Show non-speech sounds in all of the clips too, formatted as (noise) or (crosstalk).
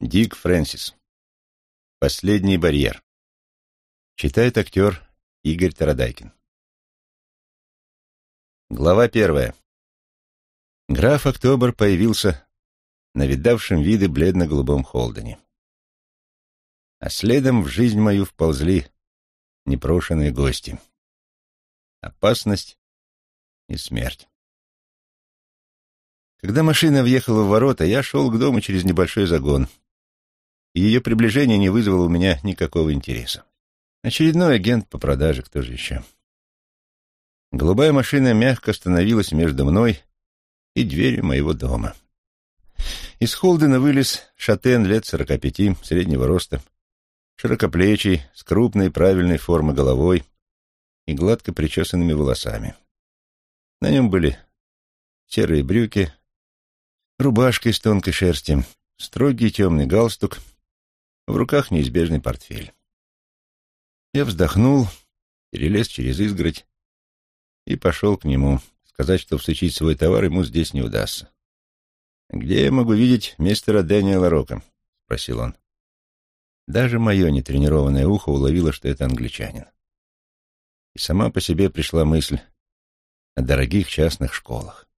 Дик Фрэнсис. Последний барьер. Читает актер Игорь Тарадайкин. Глава первая. Граф Октобер появился на видавшем виды бледно-голубом Холдене. А следом в жизнь мою вползли непрошенные гости. Опасность и смерть. Когда машина въехала в ворота, я шел к дому через небольшой загон — и ее приближение не вызвало у меня никакого интереса. Очередной агент по продаже, кто же еще? Голубая машина мягко остановилась между мной и дверью моего дома. Из Холдена вылез шатен лет сорока пяти, среднего роста, широкоплечий, с крупной правильной формы головой и гладко причесанными волосами. На нем были серые брюки, рубашка из тонкой шерсти, строгий темный галстук в руках неизбежный портфель. Я вздохнул, перелез через изгородь и пошел к нему, сказать, что всучить свой товар ему здесь не удастся. «Где я могу видеть мистера Дэниела Рока?» — спросил он. Даже мое нетренированное ухо уловило, что это англичанин. И сама по себе пришла мысль о дорогих частных школах.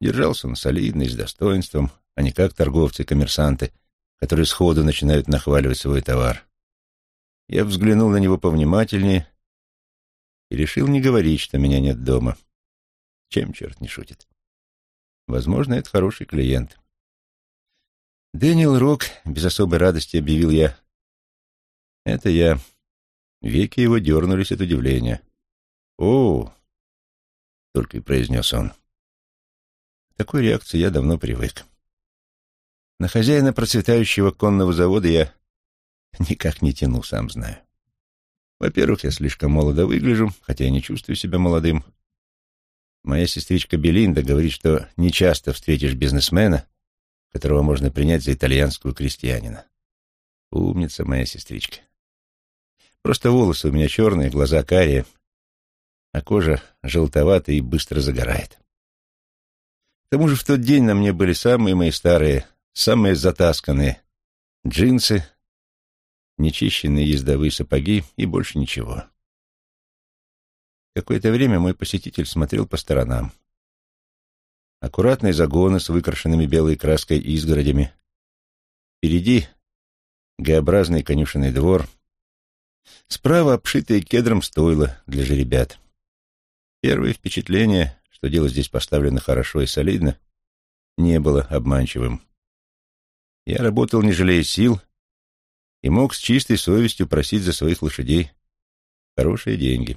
Держался он солидно и с достоинством, а не как торговцы-коммерсанты — которые сходу начинают нахваливать свой товар. Я взглянул на него повнимательнее и решил не говорить, что меня нет дома. Чем черт не шутит? Возможно, это хороший клиент. Дэниел Рок без особой радости объявил я. Это я. Веки его дернулись от удивления. «О!» — только и произнес он. Такой реакции я давно привык. На хозяина процветающего конного завода я никак не тяну, сам знаю. Во-первых, я слишком молодо выгляжу, хотя я не чувствую себя молодым. Моя сестричка Белинда говорит, что нечасто встретишь бизнесмена, которого можно принять за итальянскую крестьянина. Умница моя сестричка. Просто волосы у меня черные, глаза карие, а кожа желтоватая и быстро загорает. К тому же в тот день на мне были самые мои старые самые затасканные джинсы, нечищенные ездовые сапоги и больше ничего. Какое-то время мой посетитель смотрел по сторонам. Аккуратные загоны с выкрашенными белой краской изгородями. Впереди Г-образный конюшенный двор. Справа обшитые кедром стойла для жеребят. Первое впечатление, что дело здесь поставлено хорошо и солидно, не было обманчивым. Я работал, не жалея сил, и мог с чистой совестью просить за своих лошадей хорошие деньги.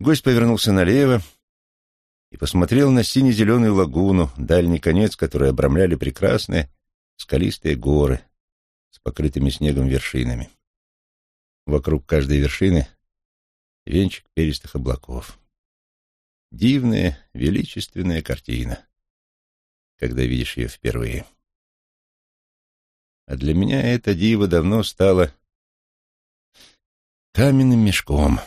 Гость повернулся налево и посмотрел на сине-зеленую лагуну, дальний конец которой обрамляли прекрасные скалистые горы с покрытыми снегом вершинами. Вокруг каждой вершины венчик перистых облаков. Дивная, величественная картина, когда видишь ее впервые. А для меня это диво давно стало каменным мешком.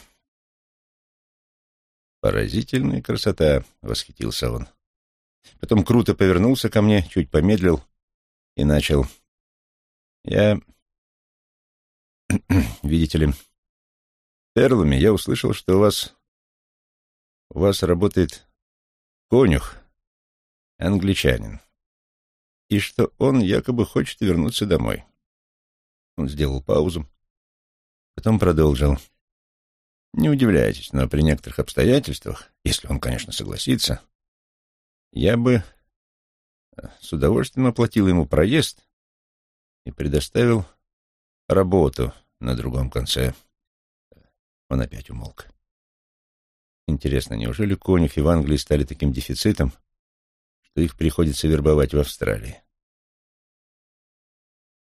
«Поразительная красота!» — восхитился он. Потом круто повернулся ко мне, чуть помедлил и начал. «Я... (clears throat) видите ли, Перлами я услышал, что у вас... у вас работает конюх, англичанин и что он якобы хочет вернуться домой. Он сделал паузу, потом продолжил. Не удивляйтесь, но при некоторых обстоятельствах, если он, конечно, согласится, я бы э, с удовольствием оплатил ему проезд и предоставил работу на другом конце. Он опять умолк. Интересно, неужели конюхи в Англии стали таким дефицитом, что их приходится вербовать в Австралии.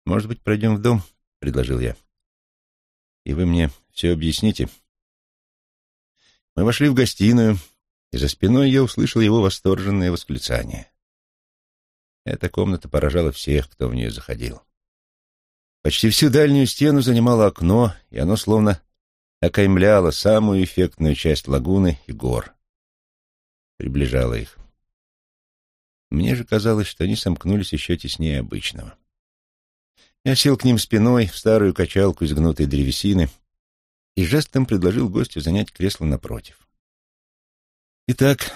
«Может быть, пройдем в дом?» — предложил я. «И вы мне все объясните?» Мы вошли в гостиную, и за спиной я услышал его восторженное восклицание. Эта комната поражала всех, кто в нее заходил. Почти всю дальнюю стену занимало окно, и оно словно окаймляло самую эффектную часть лагуны и гор. Приближало их. Мне же казалось, что они сомкнулись еще теснее обычного. Я сел к ним спиной в старую качалку из гнутой древесины и жестом предложил гостю занять кресло напротив. «Итак,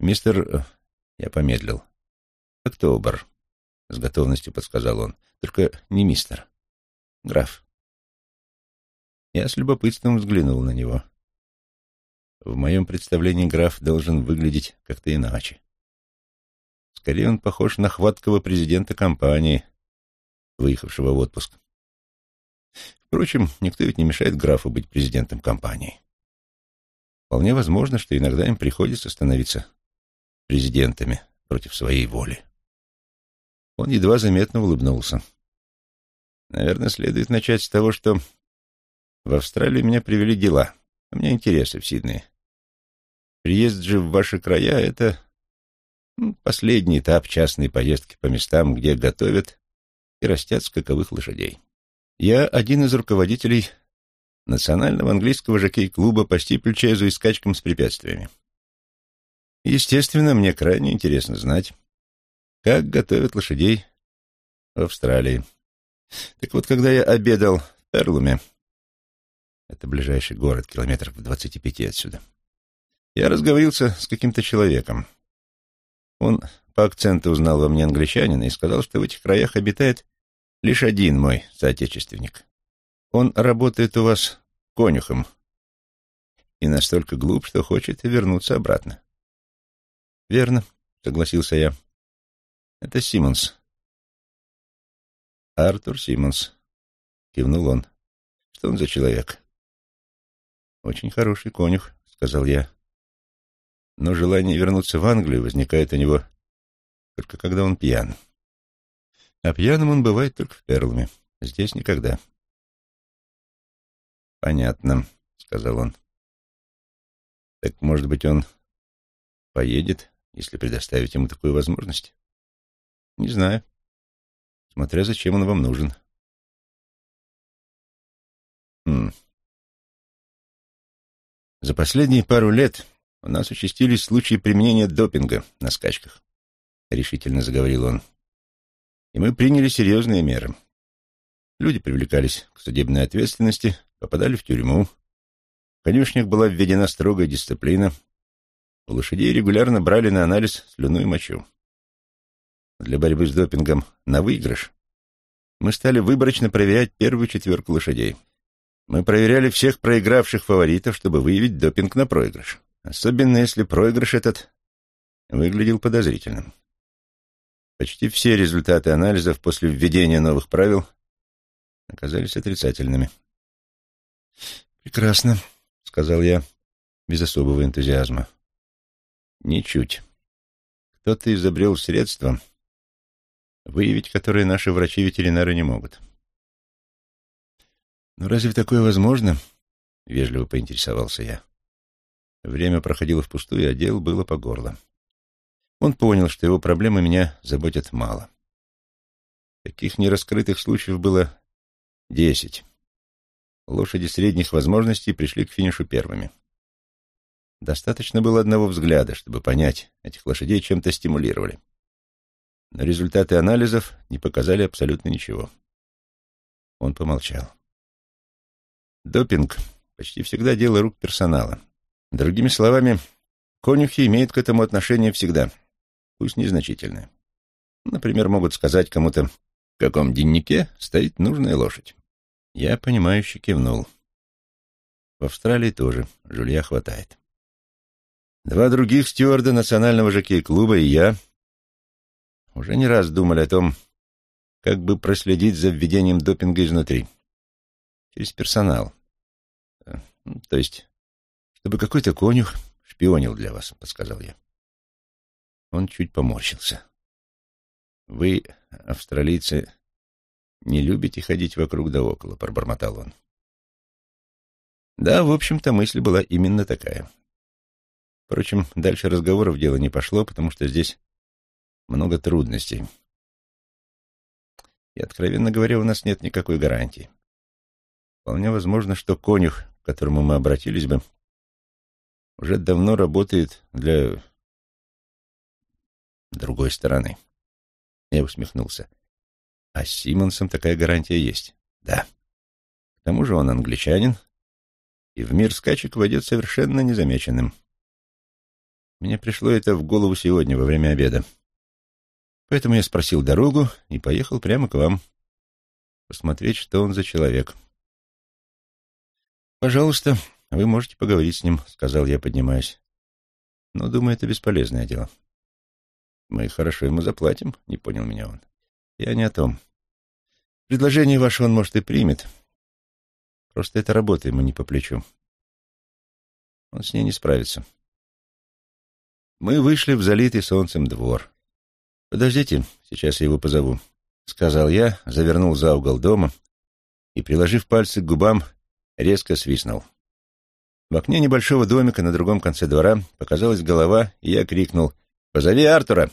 мистер...» э, Я помедлил. «Октобер», — с готовностью подсказал он. «Только не мистер. Граф». Я с любопытством взглянул на него. В моем представлении граф должен выглядеть как-то иначе. Скорее он похож на хваткого президента компании, выехавшего в отпуск. Впрочем, никто ведь не мешает графу быть президентом компании. Вполне возможно, что иногда им приходится становиться президентами против своей воли. Он едва заметно улыбнулся. Наверное, следует начать с того, что в Австралию меня привели дела. У меня интересы в Сиднее. Приезд же в ваши края — это последний этап частной поездки по местам, где готовят и растят скаковых лошадей. Я один из руководителей национального английского жокей-клуба по стипльчезу и скачкам с препятствиями. Естественно, мне крайне интересно знать, как готовят лошадей в Австралии. Так вот, когда я обедал в Перлуме, это ближайший город, километров в двадцати пяти отсюда, я разговорился с каким-то человеком. Он по акценту узнал во мне англичанина и сказал, что в этих краях обитает лишь один мой соотечественник. Он работает у вас конюхом и настолько глуп, что хочет вернуться обратно. «Верно», — согласился я. «Это Симмонс». «Артур Симмонс», — кивнул он. «Что он за человек?» «Очень хороший конюх», — сказал я но желание вернуться в Англию возникает у него только когда он пьян. А пьяным он бывает только в Перлме, здесь никогда. «Понятно», — сказал он. «Так, может быть, он поедет, если предоставить ему такую возможность?» «Не знаю. Смотря зачем он вам нужен». Хм. За последние пару лет у нас участились случаи применения допинга на скачках, — решительно заговорил он. И мы приняли серьезные меры. Люди привлекались к судебной ответственности, попадали в тюрьму. В конюшнях была введена строгая дисциплина. У лошадей регулярно брали на анализ слюну и мочу. Для борьбы с допингом на выигрыш мы стали выборочно проверять первую четверку лошадей. Мы проверяли всех проигравших фаворитов, чтобы выявить допинг на проигрыш особенно если проигрыш этот выглядел подозрительным. Почти все результаты анализов после введения новых правил оказались отрицательными. «Прекрасно», — сказал я без особого энтузиазма. «Ничуть. Кто-то изобрел средства, выявить которые наши врачи-ветеринары не могут». «Ну разве такое возможно?» — вежливо поинтересовался я. Время проходило впустую, а дел было по горло. Он понял, что его проблемы меня заботят мало. Таких нераскрытых случаев было десять. Лошади средних возможностей пришли к финишу первыми. Достаточно было одного взгляда, чтобы понять, этих лошадей чем-то стимулировали. Но результаты анализов не показали абсолютно ничего. Он помолчал. Допинг почти всегда дело рук персонала. Другими словами, конюхи имеют к этому отношение всегда, пусть незначительное. Например, могут сказать кому-то, в каком деннике стоит нужная лошадь. Я, понимающе кивнул. В Австралии тоже жулья хватает. Два других стюарда национального жокей-клуба и я уже не раз думали о том, как бы проследить за введением допинга изнутри. Через персонал. Э, то есть чтобы какой-то конюх шпионил для вас, — подсказал я. Он чуть поморщился. Вы, австралийцы, не любите ходить вокруг да около, — пробормотал он. Да, в общем-то, мысль была именно такая. Впрочем, дальше разговоров дело не пошло, потому что здесь много трудностей. И, откровенно говоря, у нас нет никакой гарантии. Вполне возможно, что конюх, к которому мы обратились бы, уже давно работает для... другой стороны. Я усмехнулся. А с Симмонсом такая гарантия есть. Да. К тому же он англичанин, и в мир скачек войдет совершенно незамеченным. Мне пришло это в голову сегодня во время обеда. Поэтому я спросил дорогу и поехал прямо к вам, посмотреть, что он за человек. «Пожалуйста, вы можете поговорить с ним», — сказал я, поднимаясь. «Но, думаю, это бесполезное дело». «Мы хорошо ему заплатим», — не понял меня он. «Я не о том. Предложение ваше он, может, и примет. Просто эта работа ему не по плечу. Он с ней не справится». Мы вышли в залитый солнцем двор. «Подождите, сейчас я его позову», — сказал я, завернул за угол дома и, приложив пальцы к губам, резко свистнул. В окне небольшого домика на другом конце двора показалась голова, и я крикнул «Позови Артура!».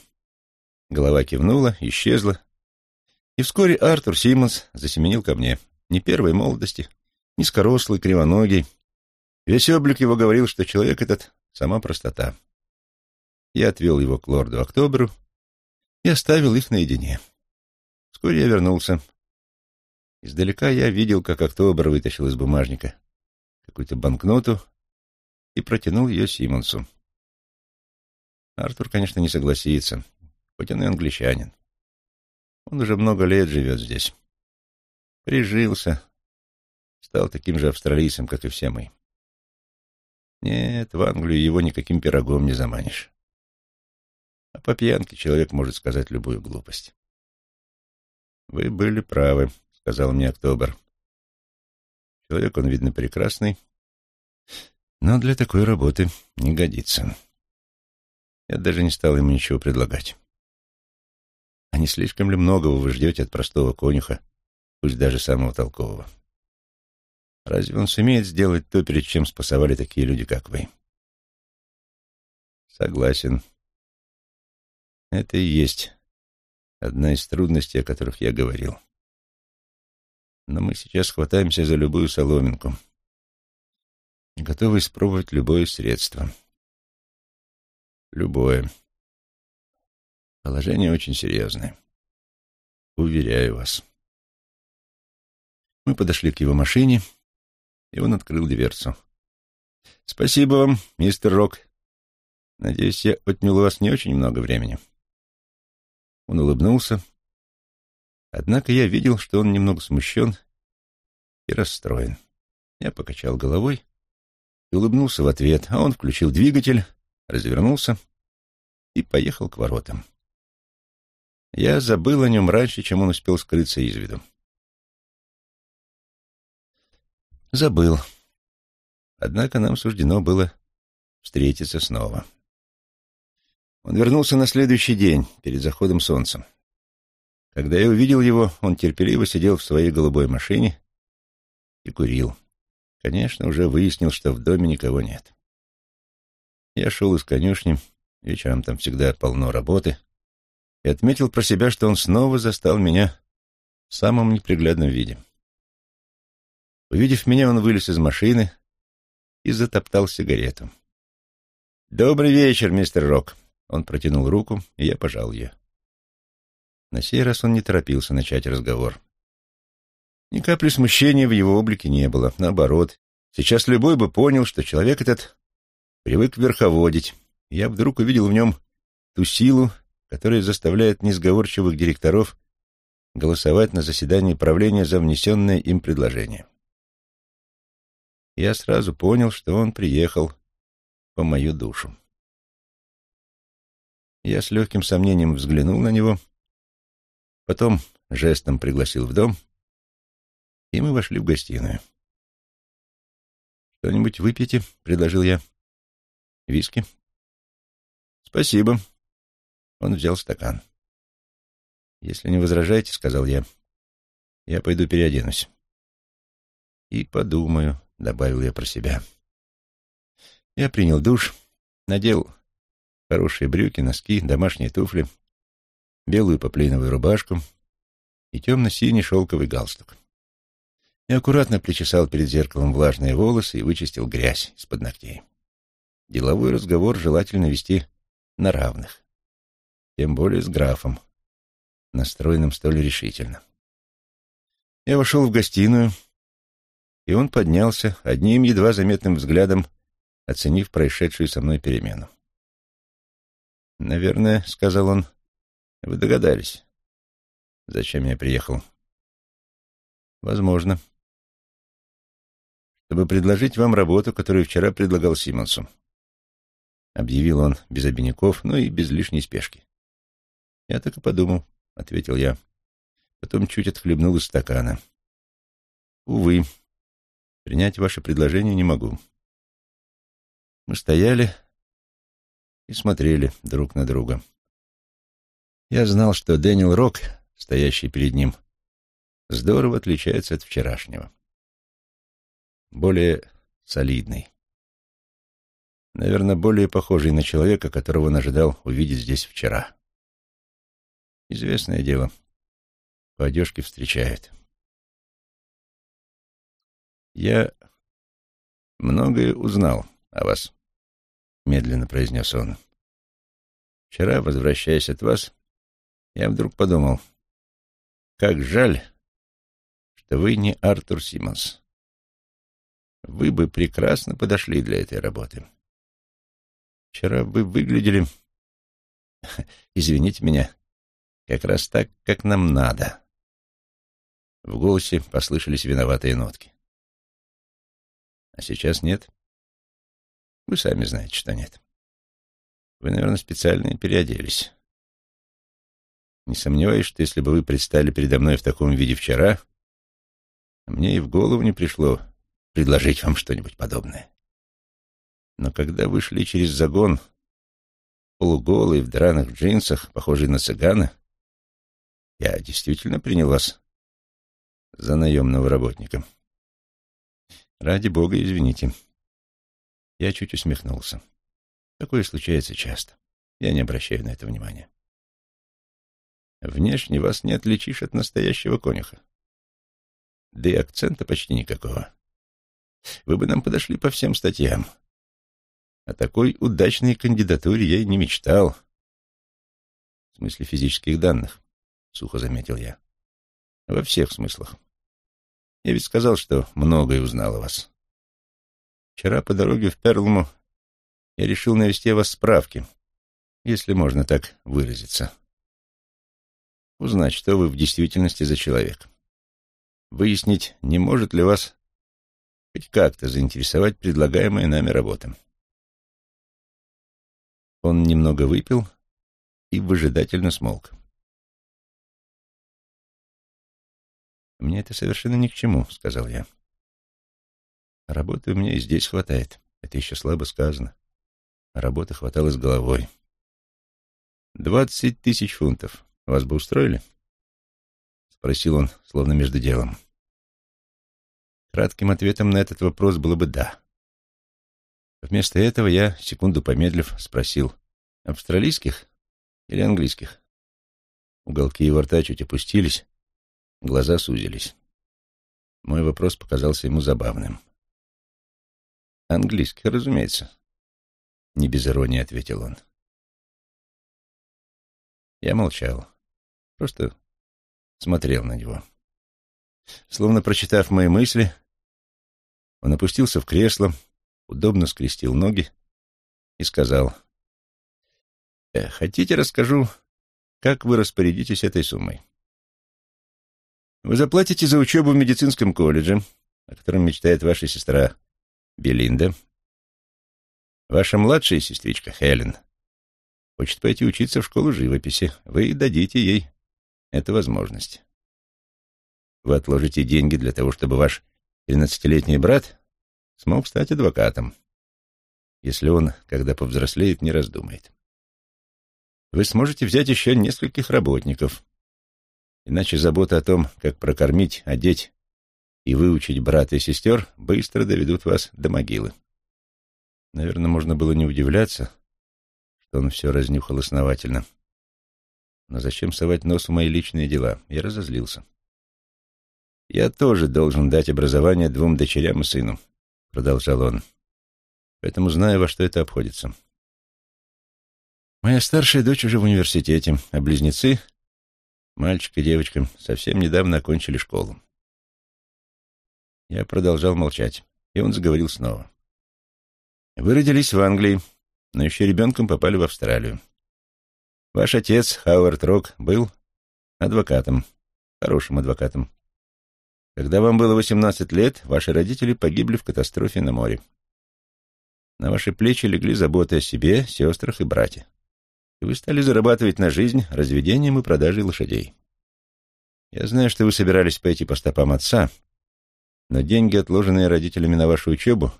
Голова кивнула, исчезла, и вскоре Артур Симмонс засеменил ко мне. Не первой молодости, низкорослый, кривоногий. Весь облик его говорил, что человек этот — сама простота. Я отвел его к лорду Октоберу и оставил их наедине. Вскоре я вернулся. Издалека я видел, как Октобер вытащил из бумажника какую-то банкноту и протянул ее Симонсу. Артур, конечно, не согласится, хоть он и англичанин. Он уже много лет живет здесь. Прижился, стал таким же австралийцем, как и все мы. Нет, в Англию его никаким пирогом не заманишь. А по пьянке человек может сказать любую глупость. «Вы были правы», — сказал мне Октобер. «Человек, он, видно, прекрасный, но для такой работы не годится». Я даже не стал ему ничего предлагать. А не слишком ли многого вы ждете от простого конюха, пусть даже самого толкового? Разве он сумеет сделать то, перед чем спасовали такие люди, как вы? Согласен, это и есть одна из трудностей, о которых я говорил. Но мы сейчас хватаемся за любую соломинку, готовы испробовать любое средство. Любое. Положение очень серьезное. Уверяю вас. Мы подошли к его машине, и он открыл дверцу. «Спасибо вам, мистер Рок. Надеюсь, я отнял у вас не очень много времени». Он улыбнулся. Однако я видел, что он немного смущен и расстроен. Я покачал головой и улыбнулся в ответ, а он включил двигатель, развернулся и поехал к воротам. Я забыл о нем раньше, чем он успел скрыться из виду. Забыл. Однако нам суждено было встретиться снова. Он вернулся на следующий день, перед заходом солнца. Когда я увидел его, он терпеливо сидел в своей голубой машине и курил. Конечно, уже выяснил, что в доме никого нет. Я шел из конюшни, вечером там всегда полно работы, и отметил про себя, что он снова застал меня в самом неприглядном виде. Увидев меня, он вылез из машины и затоптал сигарету. «Добрый вечер, мистер Рок», он протянул руку, и я пожал ее. На сей раз он не торопился начать разговор. Ни капли смущения в его облике не было. Наоборот, сейчас любой бы понял, что человек этот привык верховодить. Я вдруг увидел в нем ту силу, которая заставляет несговорчивых директоров голосовать на заседании правления за внесенное им предложение. Я сразу понял, что он приехал по мою душу. Я с легким сомнением взглянул на него, потом жестом пригласил в дом, и мы вошли в гостиную. «Что-нибудь выпьете?» — предложил я. «Виски?» «Спасибо». Он взял стакан. «Если не возражаете, — сказал я, — я пойду переоденусь». «И подумаю», — добавил я про себя. Я принял душ, надел хорошие брюки, носки, домашние туфли, белую поплиновую рубашку и темно-синий шелковый галстук. Я аккуратно причесал перед зеркалом влажные волосы и вычистил грязь из-под ногтей. Деловой разговор желательно вести на равных. Тем более с графом, настроенным столь решительно. Я вошел в гостиную, и он поднялся, одним едва заметным взглядом оценив происшедшую со мной перемену. «Наверное, — сказал он, — вы догадались, зачем я приехал?» «Возможно. Чтобы предложить вам работу, которую вчера предлагал Симонсу», — объявил он без обиняков, но и без лишней спешки. «Я так и подумал», — ответил я. Потом чуть отхлебнул из стакана. «Увы, принять ваше предложение не могу. Мы стояли и смотрели друг на друга. Я знал, что Дэниел Рок, стоящий перед ним, здорово отличается от вчерашнего. Более солидный. Наверное, более похожий на человека, которого он ожидал увидеть здесь вчера. Известное дело. По одежке встречают. Я многое узнал о вас, — медленно произнес он. Вчера, возвращаясь от вас, я вдруг подумал, как жаль, что вы не Артур Симмонс. Вы бы прекрасно подошли для этой работы. Вчера вы выглядели, (laughs) извините меня, как раз так, как нам надо. В голосе послышались виноватые нотки. А сейчас нет. Вы сами знаете, что нет. Вы, наверное, специально переоделись. Не сомневаюсь, что если бы вы предстали передо мной в таком виде вчера, мне и в голову не пришло предложить вам что-нибудь подобное. Но когда вы шли через загон, полуголый, в драных джинсах, похожий на цыгана, я действительно принял вас за наемного работника. Ради бога, извините. Я чуть усмехнулся. Такое случается часто. Я не обращаю на это внимания. Внешне вас не отличишь от настоящего конюха. Да и акцента почти никакого. Вы бы нам подошли по всем статьям. О такой удачной кандидатуре я и не мечтал. В смысле физических данных, — сухо заметил я. Во всех смыслах. Я ведь сказал, что многое узнал о вас. Вчера по дороге в Перлму я решил навести о вас справки, если можно так выразиться. Узнать, что вы в действительности за человек. Выяснить, не может ли вас хоть как-то заинтересовать предлагаемая нами работа. Он немного выпил и выжидательно смолк. «Мне это совершенно ни к чему», — сказал я. Работы у меня и здесь хватает. Это еще слабо сказано. Работы хватало с головой. «Двадцать тысяч фунтов. Вас бы устроили?» Спросил он, словно между делом. Кратким ответом на этот вопрос было бы «да». Вместо этого я, секунду помедлив, спросил, «Австралийских или английских?» Уголки его рта чуть опустились, глаза сузились. Мой вопрос показался ему забавным. Английский, разумеется. Не без иронии ответил он. Я молчал. Просто смотрел на него. Словно прочитав мои мысли, он опустился в кресло, удобно скрестил ноги и сказал, «Э, «Хотите, расскажу, как вы распорядитесь этой суммой? Вы заплатите за учебу в медицинском колледже, о котором мечтает ваша сестра Белинда. Ваша младшая сестричка Хелен хочет пойти учиться в школу живописи. Вы дадите ей эту возможность. Вы отложите деньги для того, чтобы ваш тринадцатилетний брат смог стать адвокатом, если он, когда повзрослеет, не раздумает. Вы сможете взять еще нескольких работников, иначе забота о том, как прокормить, одеть и выучить брата и сестер быстро доведут вас до могилы. Наверное, можно было не удивляться, что он все разнюхал основательно. Но зачем совать нос в мои личные дела? Я разозлился. «Я тоже должен дать образование двум дочерям и сыну», — продолжал он. «Поэтому знаю, во что это обходится». Моя старшая дочь уже в университете, а близнецы, мальчик и девочка, совсем недавно окончили школу. Я продолжал молчать, и он заговорил снова. Вы родились в Англии, но еще ребенком попали в Австралию. Ваш отец, Хауард Рок, был адвокатом, хорошим адвокатом. Когда вам было 18 лет, ваши родители погибли в катастрофе на море. На ваши плечи легли заботы о себе, сестрах и брате и вы стали зарабатывать на жизнь разведением и продажей лошадей. Я знаю, что вы собирались пойти по стопам отца, но деньги, отложенные родителями на вашу учебу,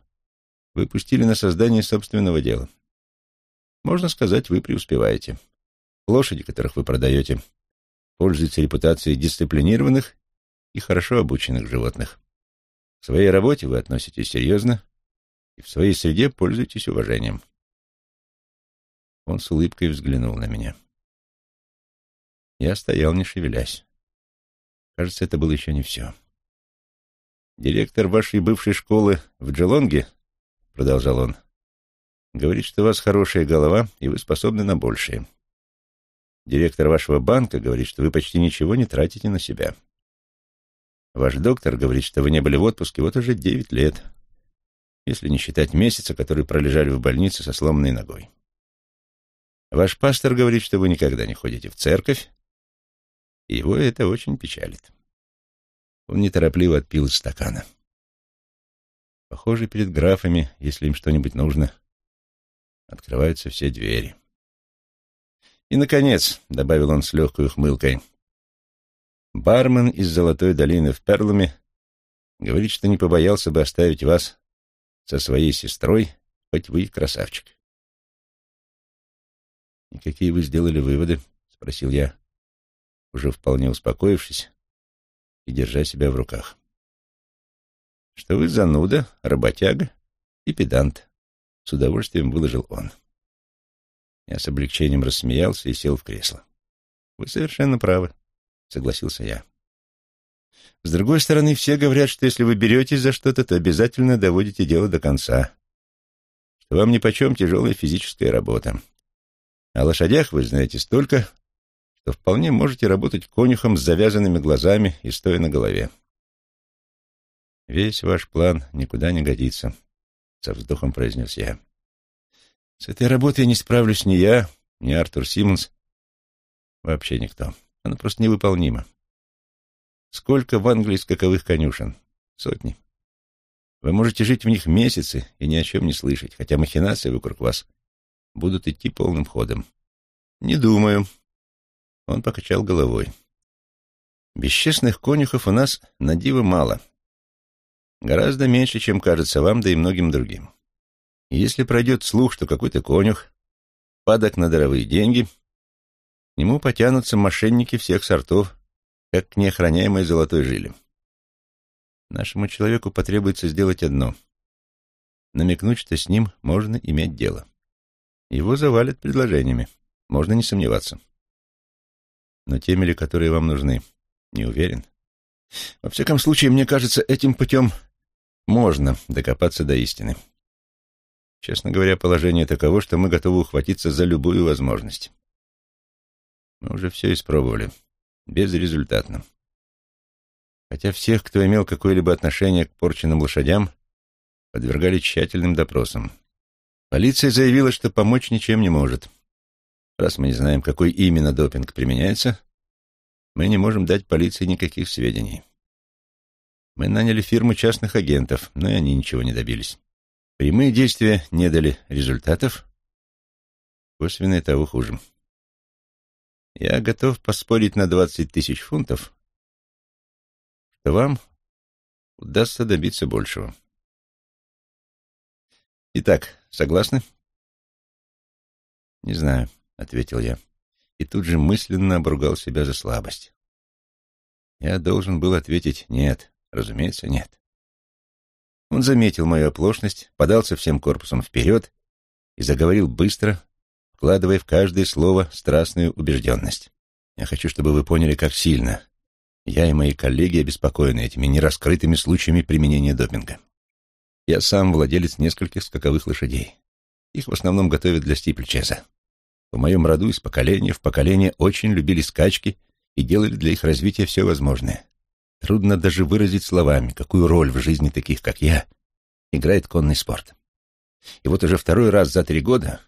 вы пустили на создание собственного дела. Можно сказать, вы преуспеваете. Лошади, которых вы продаете, пользуются репутацией дисциплинированных и хорошо обученных животных. В своей работе вы относитесь серьезно и в своей среде пользуетесь уважением. Он с улыбкой взглянул на меня. Я стоял, не шевелясь. Кажется, это было еще не все. «Директор вашей бывшей школы в Джелонге, — продолжал он, — говорит, что у вас хорошая голова, и вы способны на большее. Директор вашего банка говорит, что вы почти ничего не тратите на себя. Ваш доктор говорит, что вы не были в отпуске вот уже девять лет, если не считать месяца, который пролежали в больнице со сломанной ногой. Ваш пастор говорит, что вы никогда не ходите в церковь, и его это очень печалит. Он неторопливо отпил из стакана. Похоже, перед графами, если им что-нибудь нужно, открываются все двери. И, наконец, — добавил он с легкой ухмылкой, — бармен из Золотой долины в Перлуме говорит, что не побоялся бы оставить вас со своей сестрой, хоть вы и красавчик. «И какие вы сделали выводы?» — спросил я, уже вполне успокоившись и держа себя в руках. «Что вы зануда, работяга и педант», — с удовольствием выложил он. Я с облегчением рассмеялся и сел в кресло. «Вы совершенно правы», — согласился я. «С другой стороны, все говорят, что если вы беретесь за что-то, то обязательно доводите дело до конца, что вам нипочем тяжелая физическая работа. О лошадях вы знаете столько, что вполне можете работать конюхом с завязанными глазами и стоя на голове. Весь ваш план никуда не годится, — со вздохом произнес я. С этой работой не справлюсь ни я, ни Артур Симмонс, вообще никто. Она просто невыполнима. Сколько в Англии скаковых конюшен? Сотни. Вы можете жить в них месяцы и ни о чем не слышать, хотя махинации вокруг вас будут идти полным ходом. Не думаю. Он покачал головой. Бесчестных конюхов у нас на диво мало. Гораздо меньше, чем кажется вам, да и многим другим. Если пройдет слух, что какой-то конюх падок на даровые деньги, к нему потянутся мошенники всех сортов, как к неохраняемой золотой жиле. Нашему человеку потребуется сделать одно — намекнуть, что с ним можно иметь дело. Его завалят предложениями, можно не сомневаться. Но теми ли, которые вам нужны, не уверен. Во всяком случае, мне кажется, этим путем можно докопаться до истины. Честно говоря, положение таково, что мы готовы ухватиться за любую возможность. Мы уже все испробовали. Безрезультатно. Хотя всех, кто имел какое-либо отношение к порченным лошадям, подвергали тщательным допросам. Полиция заявила, что помочь ничем не может. Раз мы не знаем, какой именно допинг применяется, мы не можем дать полиции никаких сведений. Мы наняли фирму частных агентов, но и они ничего не добились. Прямые действия не дали результатов, косвенные того хуже. Я готов поспорить на двадцать тысяч фунтов, что вам удастся добиться большего. Итак, согласны? Не знаю. — ответил я, и тут же мысленно обругал себя за слабость. Я должен был ответить «нет», разумеется, «нет». Он заметил мою оплошность, подался всем корпусом вперед и заговорил быстро, вкладывая в каждое слово страстную убежденность. Я хочу, чтобы вы поняли, как сильно я и мои коллеги обеспокоены этими нераскрытыми случаями применения допинга. Я сам владелец нескольких скаковых лошадей. Их в основном готовят для стипльчеза. В моем роду из поколения в поколение очень любили скачки и делали для их развития все возможное. Трудно даже выразить словами, какую роль в жизни таких, как я, играет конный спорт. И вот уже второй раз за три года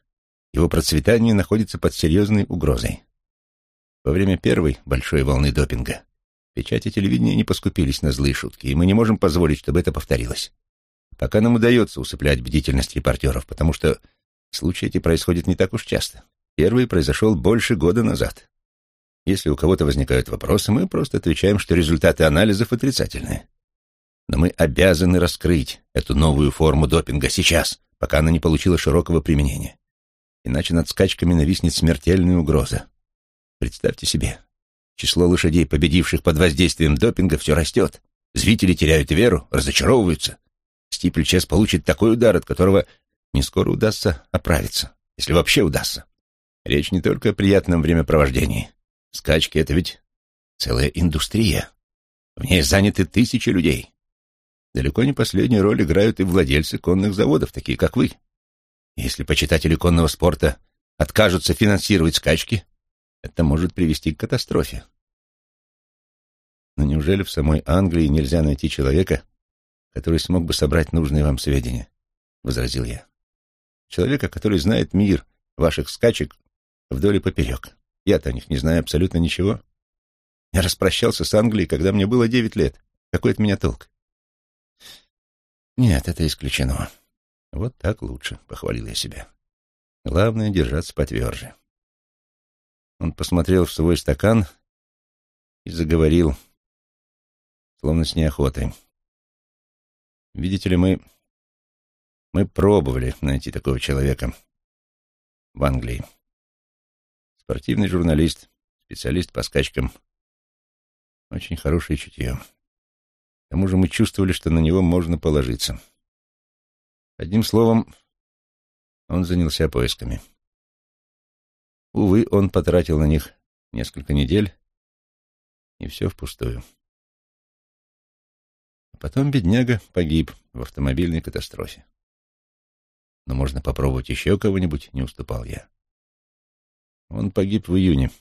его процветание находится под серьезной угрозой. Во время первой большой волны допинга печати телевидения не поскупились на злые шутки, и мы не можем позволить, чтобы это повторилось. Пока нам удается усыплять бдительность репортеров, потому что случаи эти происходят не так уж часто. Первый произошел больше года назад. Если у кого-то возникают вопросы, мы просто отвечаем, что результаты анализов отрицательные. Но мы обязаны раскрыть эту новую форму допинга сейчас, пока она не получила широкого применения. Иначе над скачками нависнет смертельная угроза. Представьте себе, число лошадей, победивших под воздействием допинга, все растет. Зрители теряют веру, разочаровываются. Стипльчес получит такой удар, от которого не скоро удастся оправиться, если вообще удастся. Речь не только о приятном времяпровождении. Скачки — это ведь целая индустрия. В ней заняты тысячи людей. Далеко не последнюю роль играют и владельцы конных заводов, такие как вы. Если почитатели конного спорта откажутся финансировать скачки, это может привести к катастрофе. Но неужели в самой Англии нельзя найти человека, который смог бы собрать нужные вам сведения? — возразил я. Человека, который знает мир ваших скачек вдоль и поперек. Я-то о них не знаю абсолютно ничего. Я распрощался с Англией, когда мне было девять лет. Какой от меня толк? Нет, это исключено. Вот так лучше, — похвалил я себя. Главное — держаться потверже. Он посмотрел в свой стакан и заговорил, словно с неохотой. Видите ли, мы... Мы пробовали найти такого человека в Англии. Спортивный журналист, специалист по скачкам. Очень хорошее чутье. К тому же мы чувствовали, что на него можно положиться. Одним словом, он занялся поисками. Увы, он потратил на них несколько недель, и все впустую. А потом бедняга погиб в автомобильной катастрофе. Но можно попробовать еще кого-нибудь, не уступал я. Он погиб в июне.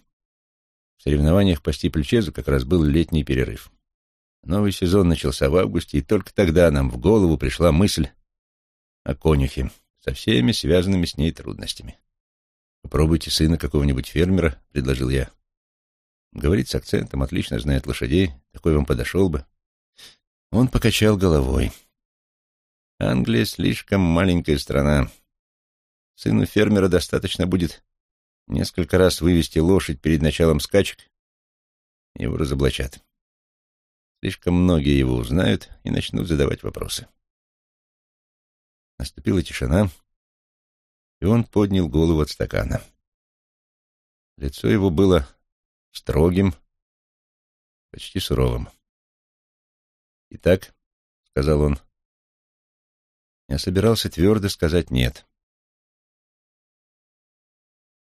В соревнованиях по стипльчезу как раз был летний перерыв. Новый сезон начался в августе, и только тогда нам в голову пришла мысль о конюхе со всеми связанными с ней трудностями. «Попробуйте сына какого-нибудь фермера», — предложил я. Говорит с акцентом, отлично знает лошадей, такой вам подошел бы. Он покачал головой. Англия слишком маленькая страна. Сыну фермера достаточно будет несколько раз вывести лошадь перед началом скачек, его разоблачат. Слишком многие его узнают и начнут задавать вопросы. Наступила тишина, и он поднял голову от стакана. Лицо его было строгим, почти суровым. «Итак», — сказал он, — я собирался твердо сказать «нет».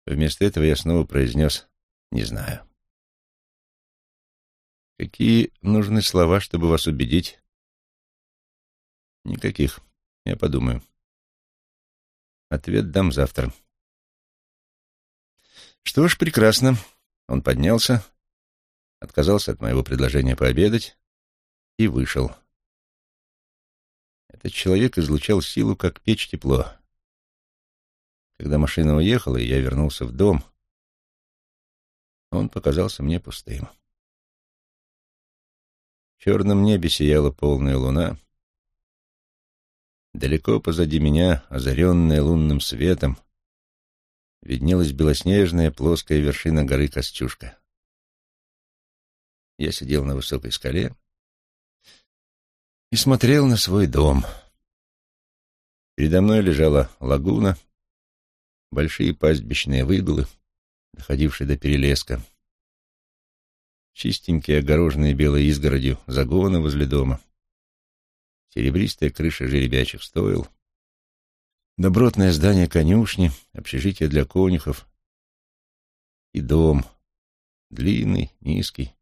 Вместо этого я снова произнес «не знаю». «Какие нужны слова, чтобы вас убедить?» «Никаких. Я подумаю». Ответ дам завтра. Что ж, прекрасно. Он поднялся, отказался от моего предложения пообедать и вышел. Этот человек излучал силу, как печь тепло. Когда машина уехала, и я вернулся в дом, он показался мне пустым. В черном небе сияла полная луна. Далеко позади меня, озаренная лунным светом, виднелась белоснежная плоская вершина горы Костюшка. Я сидел на высокой скале и смотрел на свой дом. Передо мной лежала лагуна, большие пастбищные выгулы, доходившие до перелеска, чистенькие огороженные белой изгородью загоны возле дома, серебристая крыша жеребячих стоил, добротное здание конюшни, общежитие для конюхов. И дом, длинный, низкий,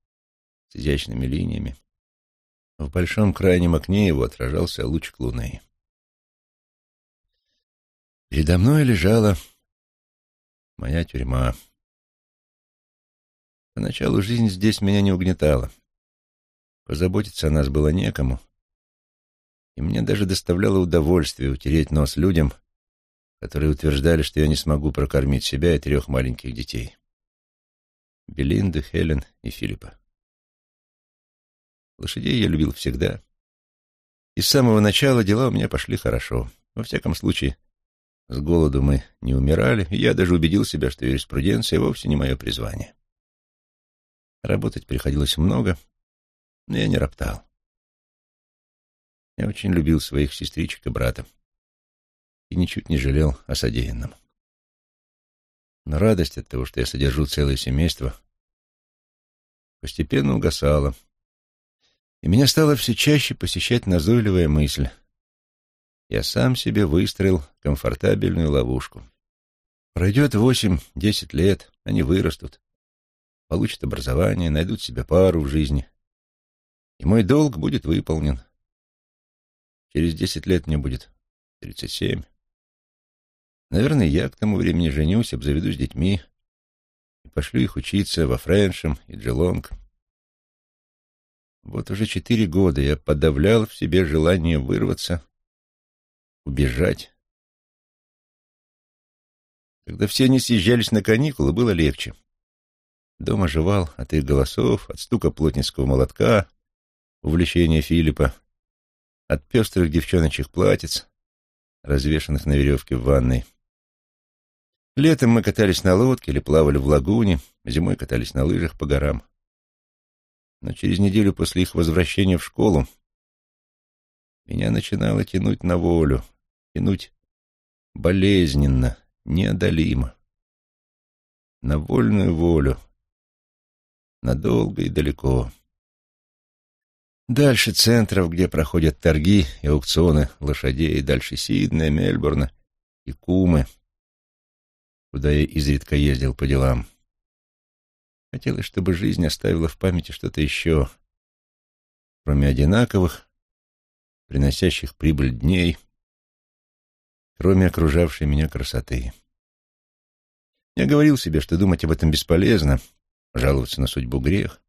с изящными линиями. В большом крайнем окне его отражался луч луны. Передо мной лежала моя тюрьма. Поначалу жизнь здесь меня не угнетала. Позаботиться о нас было некому, и мне даже доставляло удовольствие утереть нос людям, которые утверждали, что я не смогу прокормить себя и трех маленьких детей. Белинду, Хелен и Филиппа. Лошадей я любил всегда. И с самого начала дела у меня пошли хорошо. Во всяком случае, с голоду мы не умирали, и я даже убедил себя, что юриспруденция вовсе не мое призвание. Работать приходилось много, но я не роптал. Я очень любил своих сестричек и брата и ничуть не жалел о содеянном. Но радость от того, что я содержу целое семейство, постепенно угасала, и меня стало все чаще посещать назойливая мысль. Я сам себе выстроил комфортабельную ловушку. Пройдет восемь-десять лет, они вырастут, получат образование, найдут себе пару в жизни. И мой долг будет выполнен. Через десять лет мне будет тридцать семь. Наверное, я к тому времени женюсь, обзаведусь детьми и пошлю их учиться во Френшем и Джелонг. Вот уже четыре года я подавлял в себе желание вырваться, убежать. Когда все они съезжались на каникулы, было легче. Дом оживал от их голосов, от стука плотницкого молотка, увлечения Филиппа, от пестрых девчоночьих платьиц, развешанных на веревке в ванной. Летом мы катались на лодке или плавали в лагуне, зимой катались на лыжах по горам. Но через неделю после их возвращения в школу меня начинало тянуть на волю, тянуть болезненно, неодолимо, на вольную волю, надолго и далеко. Дальше центров, где проходят торги и аукционы лошадей, дальше Сиднея, Мельбурна и Кумы, куда я изредка ездил по делам. Хотелось, чтобы жизнь оставила в памяти что-то еще, кроме одинаковых, приносящих прибыль дней, кроме окружавшей меня красоты. Я говорил себе, что думать об этом бесполезно, Жаловаться на судьбу грех,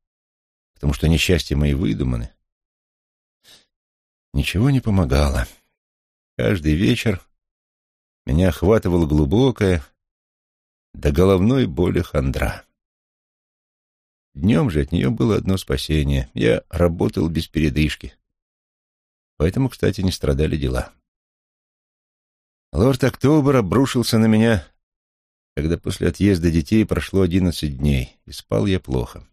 потому что несчастья мои выдуманы. Ничего не помогало. Каждый вечер меня охватывала глубокая, до головной боли хандра. Днем же от нее было одно спасение. Я работал без передышки. Поэтому, кстати, не страдали дела. Лорд Октобер обрушился на меня когда после отъезда детей прошло одиннадцать дней, и спал я плохо.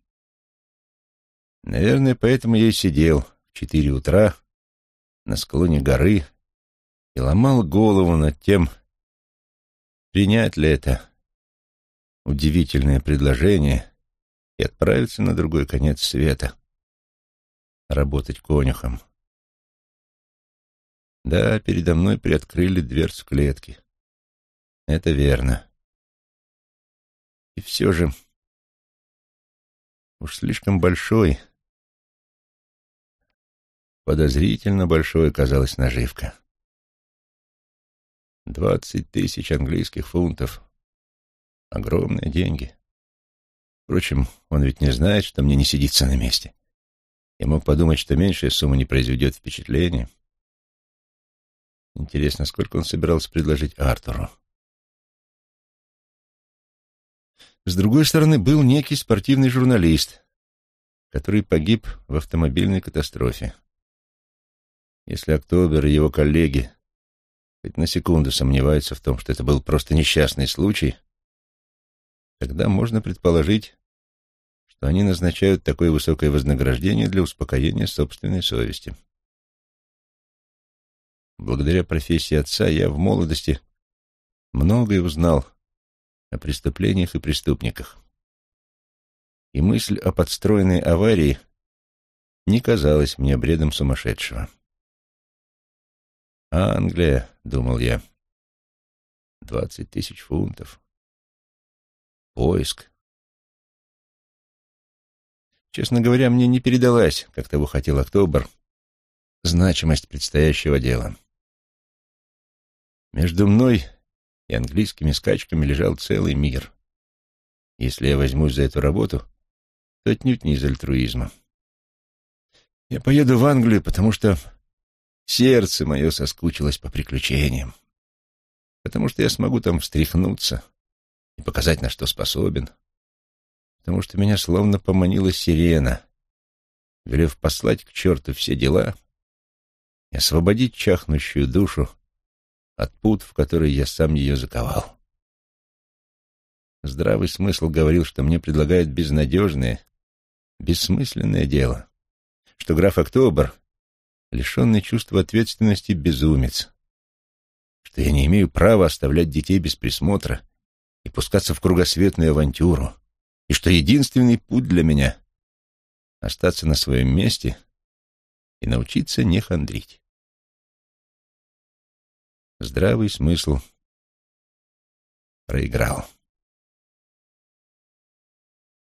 Наверное, поэтому я и сидел в четыре утра на склоне горы и ломал голову над тем, принять ли это удивительное предложение и отправиться на другой конец света, работать конюхом. Да, передо мной приоткрыли дверцу клетки. Это верно. И все же уж слишком большой, подозрительно большой казалась наживка. Двадцать тысяч английских фунтов. Огромные деньги. Впрочем, он ведь не знает, что мне не сидится на месте. Я мог подумать, что меньшая сумма не произведет впечатления. Интересно, сколько он собирался предложить Артуру? С другой стороны, был некий спортивный журналист, который погиб в автомобильной катастрофе. Если Октобер и его коллеги хоть на секунду сомневаются в том, что это был просто несчастный случай, тогда можно предположить, что они назначают такое высокое вознаграждение для успокоения собственной совести. Благодаря профессии отца я в молодости многое узнал о преступлениях и преступниках. И мысль о подстроенной аварии не казалась мне бредом сумасшедшего. «Англия», — думал я, — «двадцать тысяч фунтов. Поиск». Честно говоря, мне не передалась, как того хотел Октобер, значимость предстоящего дела. Между мной и английскими скачками лежал целый мир. Если я возьмусь за эту работу, то отнюдь не из альтруизма. Я поеду в Англию, потому что сердце мое соскучилось по приключениям, потому что я смогу там встряхнуться и показать, на что способен, потому что меня словно поманила сирена, велев послать к черту все дела и освободить чахнущую душу от пут, в которые я сам ее заковал. Здравый смысл говорил, что мне предлагают безнадежное, бессмысленное дело, что граф Октобер — лишенный чувства ответственности безумец, что я не имею права оставлять детей без присмотра и пускаться в кругосветную авантюру, и что единственный путь для меня — остаться на своем месте и научиться не хандрить. Здравый смысл проиграл.